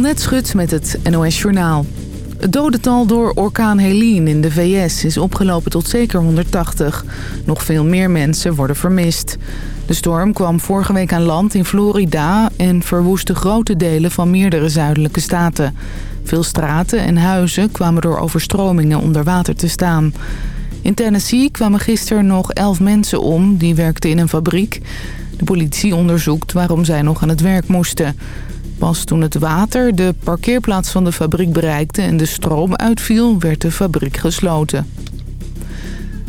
Annette Schut met het NOS Journaal. Het dodental door orkaan Helene in de VS is opgelopen tot zeker 180. Nog veel meer mensen worden vermist. De storm kwam vorige week aan land in Florida en verwoestte grote delen van meerdere zuidelijke staten. Veel straten en huizen kwamen door overstromingen onder water te staan. In Tennessee kwamen gisteren nog elf mensen om die werkten in een fabriek. De politie onderzoekt waarom zij nog aan het werk moesten. Pas toen het water de parkeerplaats van de fabriek bereikte en de stroom uitviel, werd de fabriek gesloten.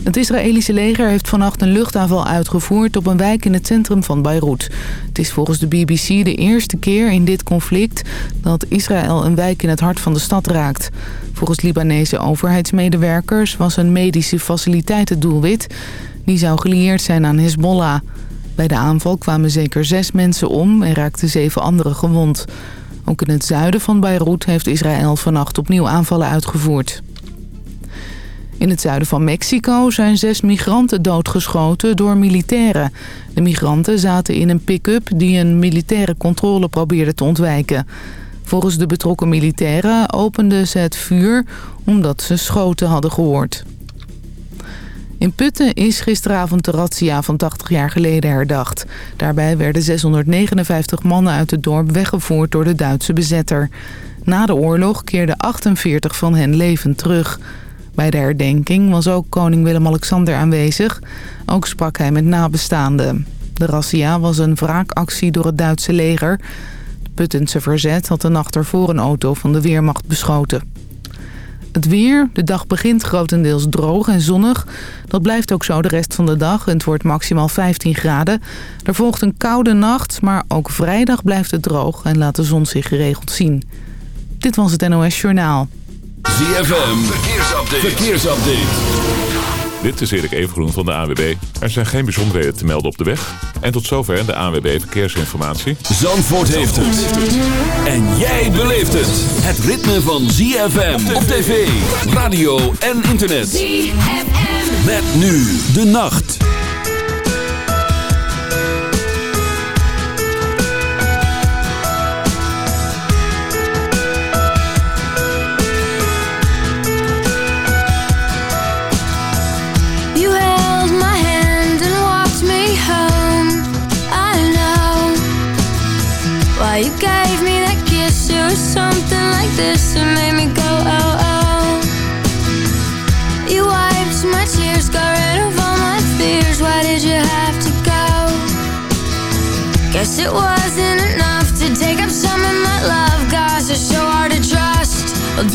Het Israëlische leger heeft vannacht een luchtaanval uitgevoerd op een wijk in het centrum van Beirut. Het is volgens de BBC de eerste keer in dit conflict dat Israël een wijk in het hart van de stad raakt. Volgens Libanese overheidsmedewerkers was een medische faciliteit het doelwit. Die zou gelieerd zijn aan Hezbollah. Bij de aanval kwamen zeker zes mensen om en raakten zeven anderen gewond. Ook in het zuiden van Beirut heeft Israël vannacht opnieuw aanvallen uitgevoerd. In het zuiden van Mexico zijn zes migranten doodgeschoten door militairen. De migranten zaten in een pick-up die een militaire controle probeerde te ontwijken. Volgens de betrokken militairen openden ze het vuur omdat ze schoten hadden gehoord. In Putten is gisteravond de razzia van 80 jaar geleden herdacht. Daarbij werden 659 mannen uit het dorp weggevoerd door de Duitse bezetter. Na de oorlog keerden 48 van hen levend terug. Bij de herdenking was ook koning Willem-Alexander aanwezig. Ook sprak hij met nabestaanden. De razzia was een wraakactie door het Duitse leger. Het Puttense verzet had de nacht ervoor een auto van de Weermacht beschoten. Het weer. De dag begint grotendeels droog en zonnig. Dat blijft ook zo de rest van de dag. Het wordt maximaal 15 graden. Er volgt een koude nacht, maar ook vrijdag blijft het droog... en laat de zon zich geregeld zien. Dit was het NOS Journaal. ZFM. Verkeersupdate. Verkeersupdate. Dit is Erik Evengroen van de AWB. Er zijn geen bijzonderheden te melden op de weg. En tot zover de AWB Verkeersinformatie. Zandvoort heeft het. En jij beleeft het. Het ritme van ZFM op tv, radio en internet. ZFM. Met nu de nacht. This made me go oh oh. You wiped my tears, got rid of all my fears. Why did you have to go? Guess it wasn't enough to take up some of my love. Gosh, it's so hard to trust. Well,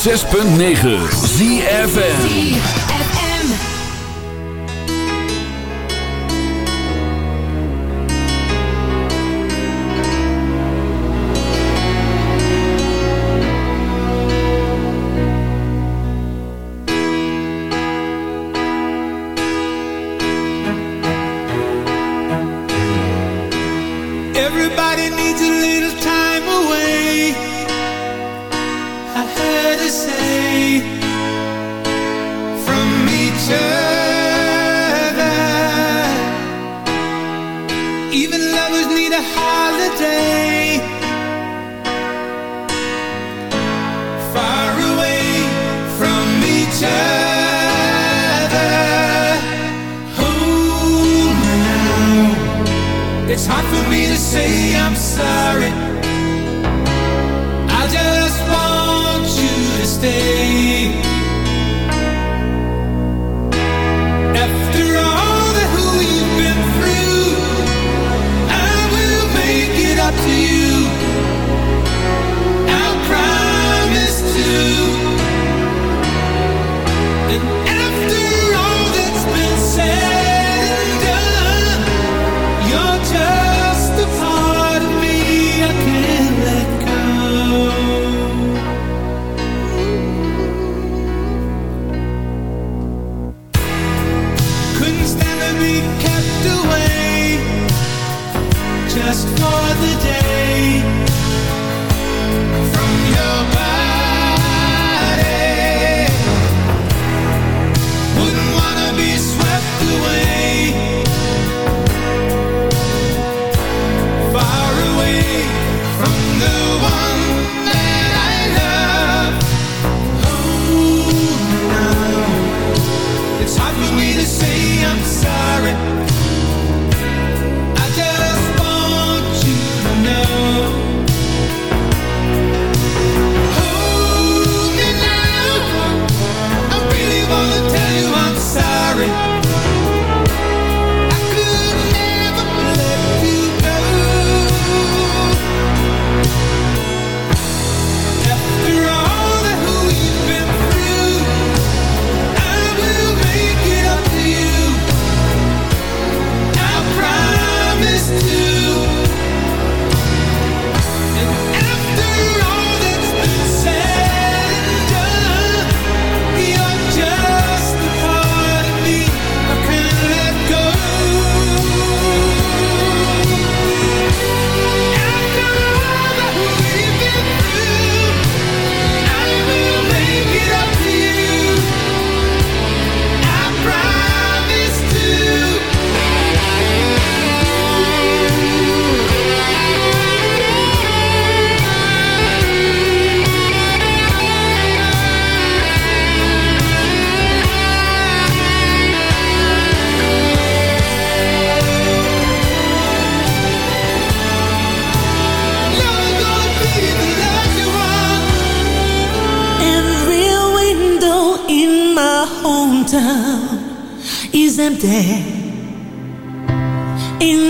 106.9 ZFN town is empty. In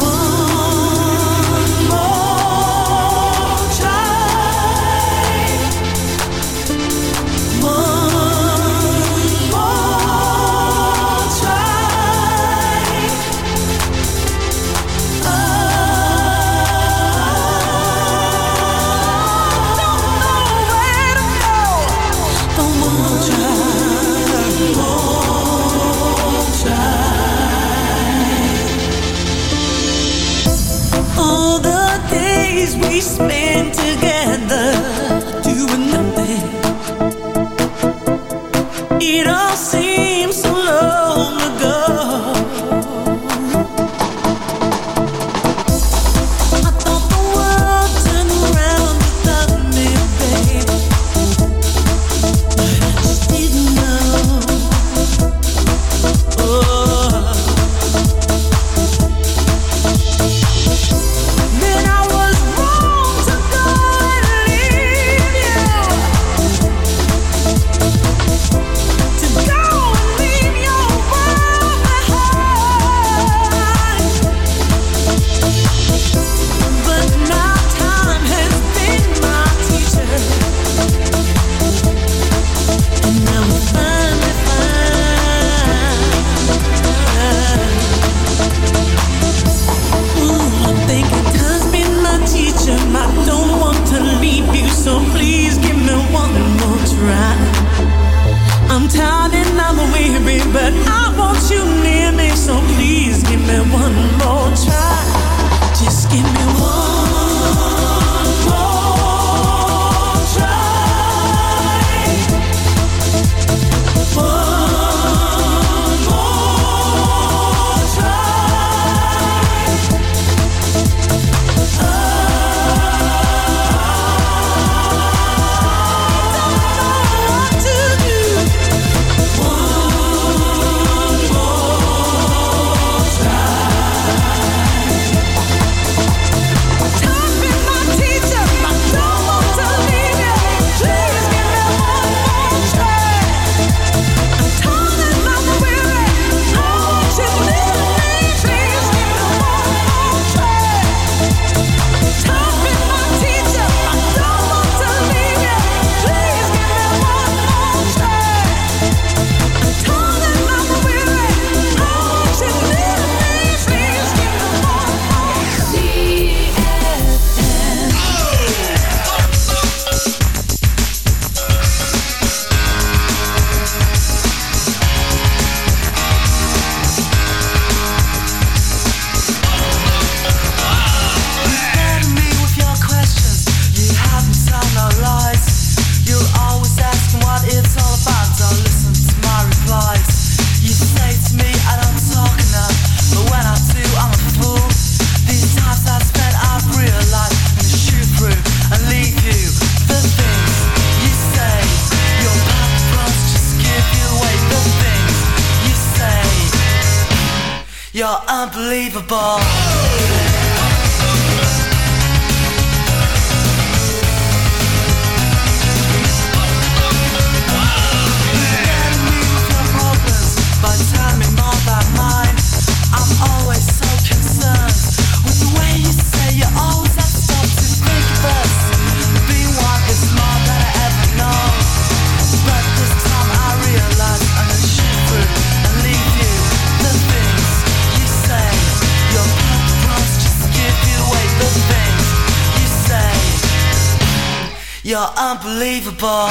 unbelievable.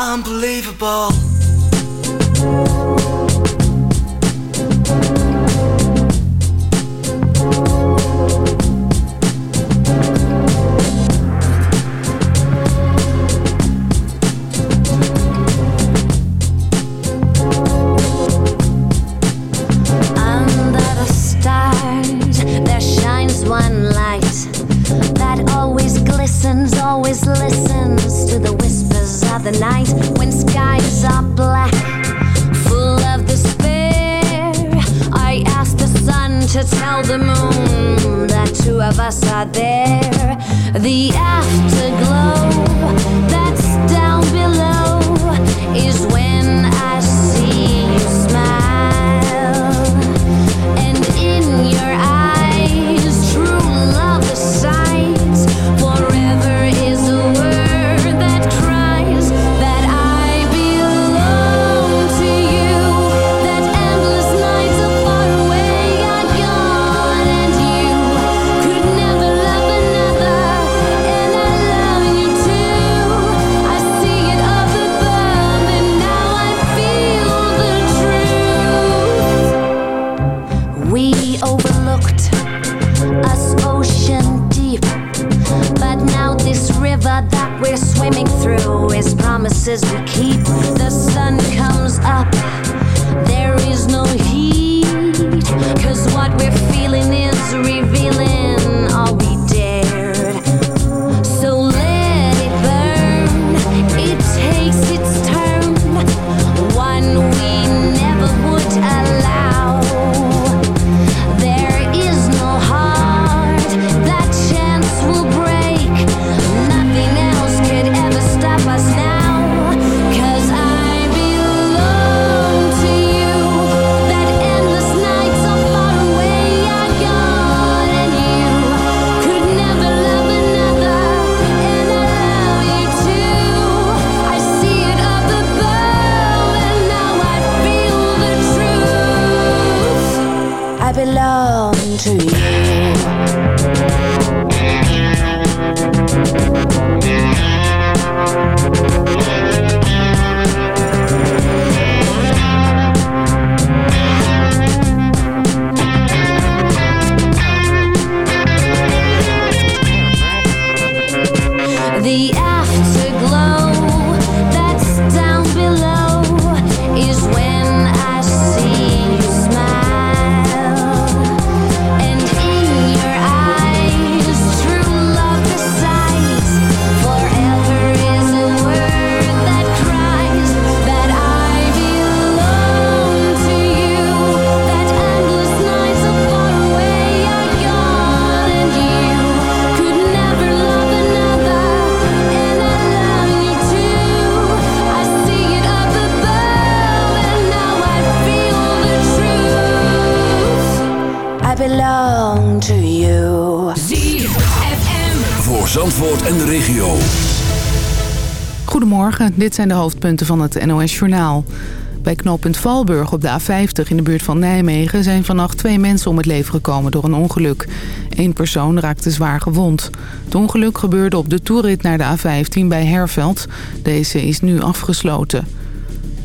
unbelievable. Dit zijn de hoofdpunten van het NOS-journaal. Bij knooppunt Valburg op de A50 in de buurt van Nijmegen... zijn vannacht twee mensen om het leven gekomen door een ongeluk. Eén persoon raakte zwaar gewond. Het ongeluk gebeurde op de toerit naar de A15 bij Herveld. Deze is nu afgesloten.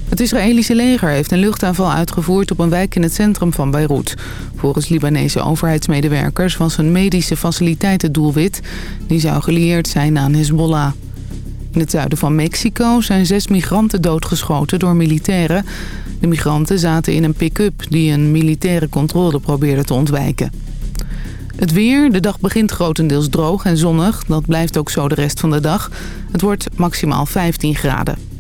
Het Israëlische leger heeft een luchtaanval uitgevoerd op een wijk in het centrum van Beirut. Volgens Libanese overheidsmedewerkers was een medische faciliteit het doelwit. Die zou gelieerd zijn aan Hezbollah. In het zuiden van Mexico zijn zes migranten doodgeschoten door militairen. De migranten zaten in een pick-up die een militaire controle probeerde te ontwijken. Het weer, de dag begint grotendeels droog en zonnig. Dat blijft ook zo de rest van de dag. Het wordt maximaal 15 graden.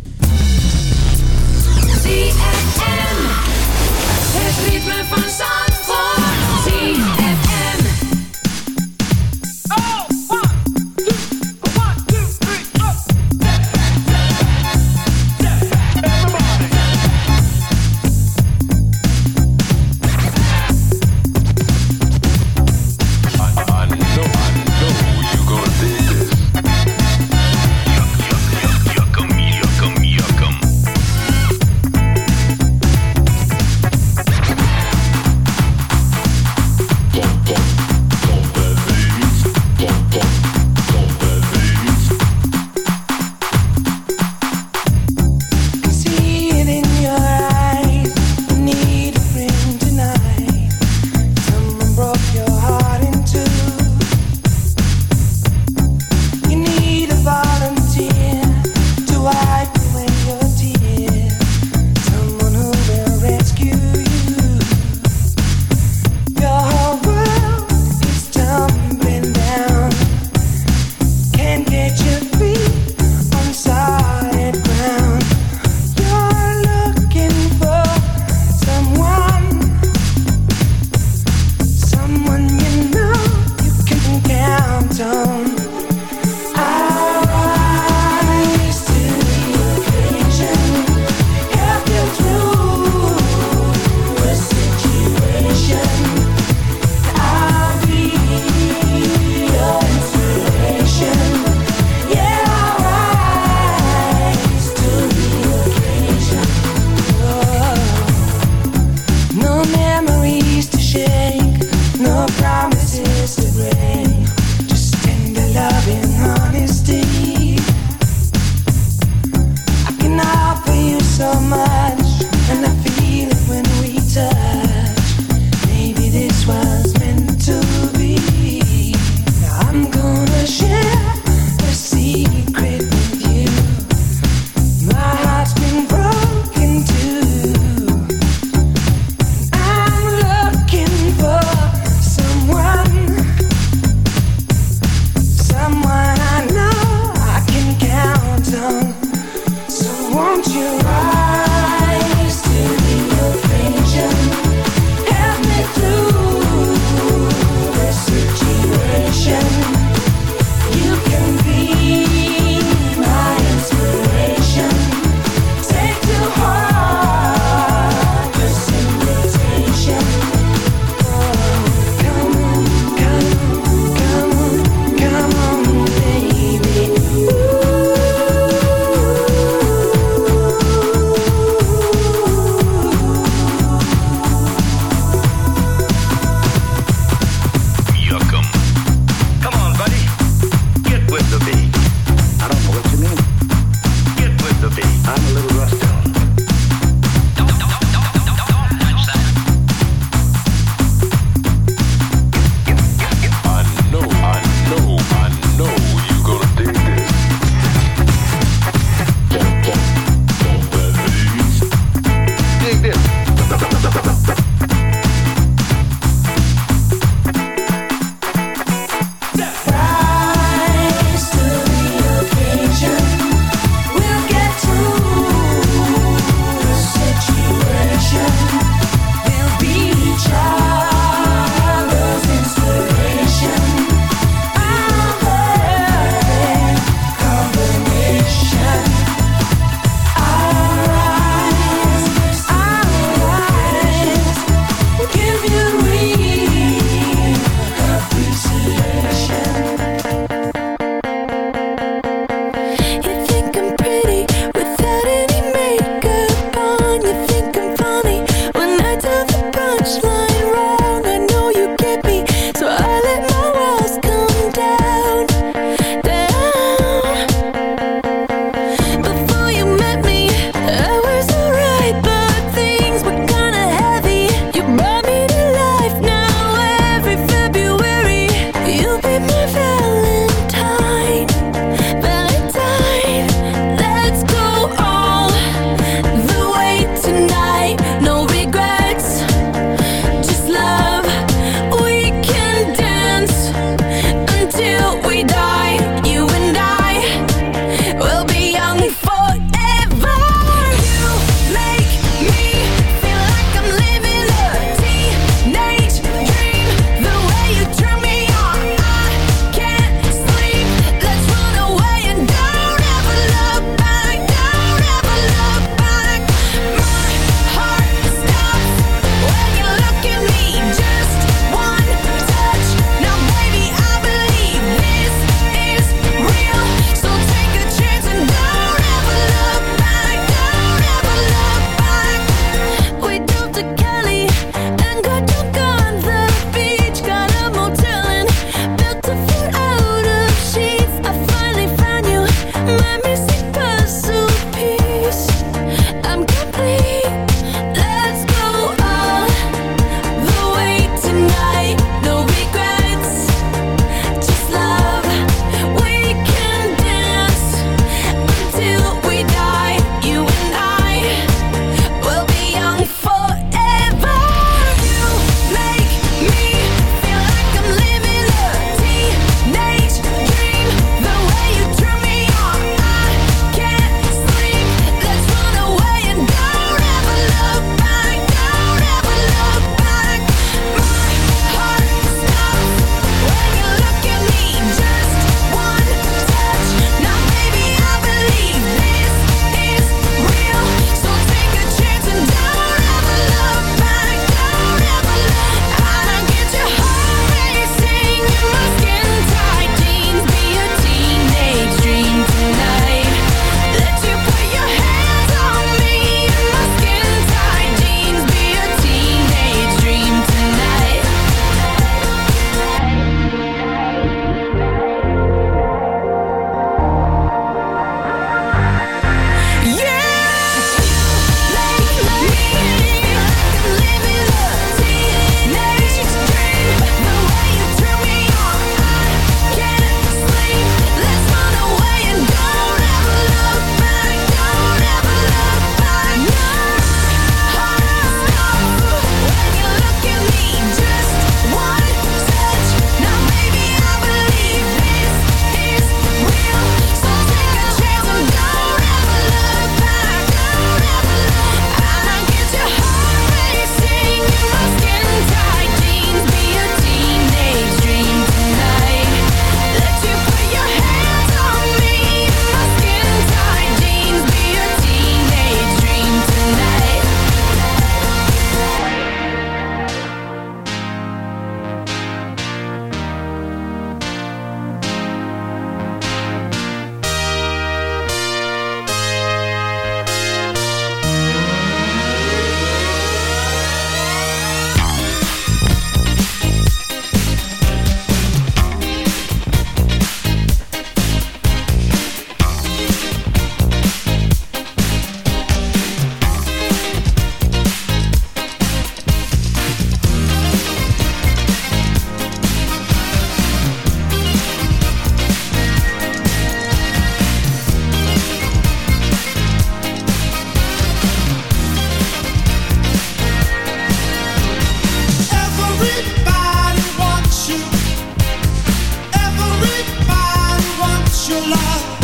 alive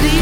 believe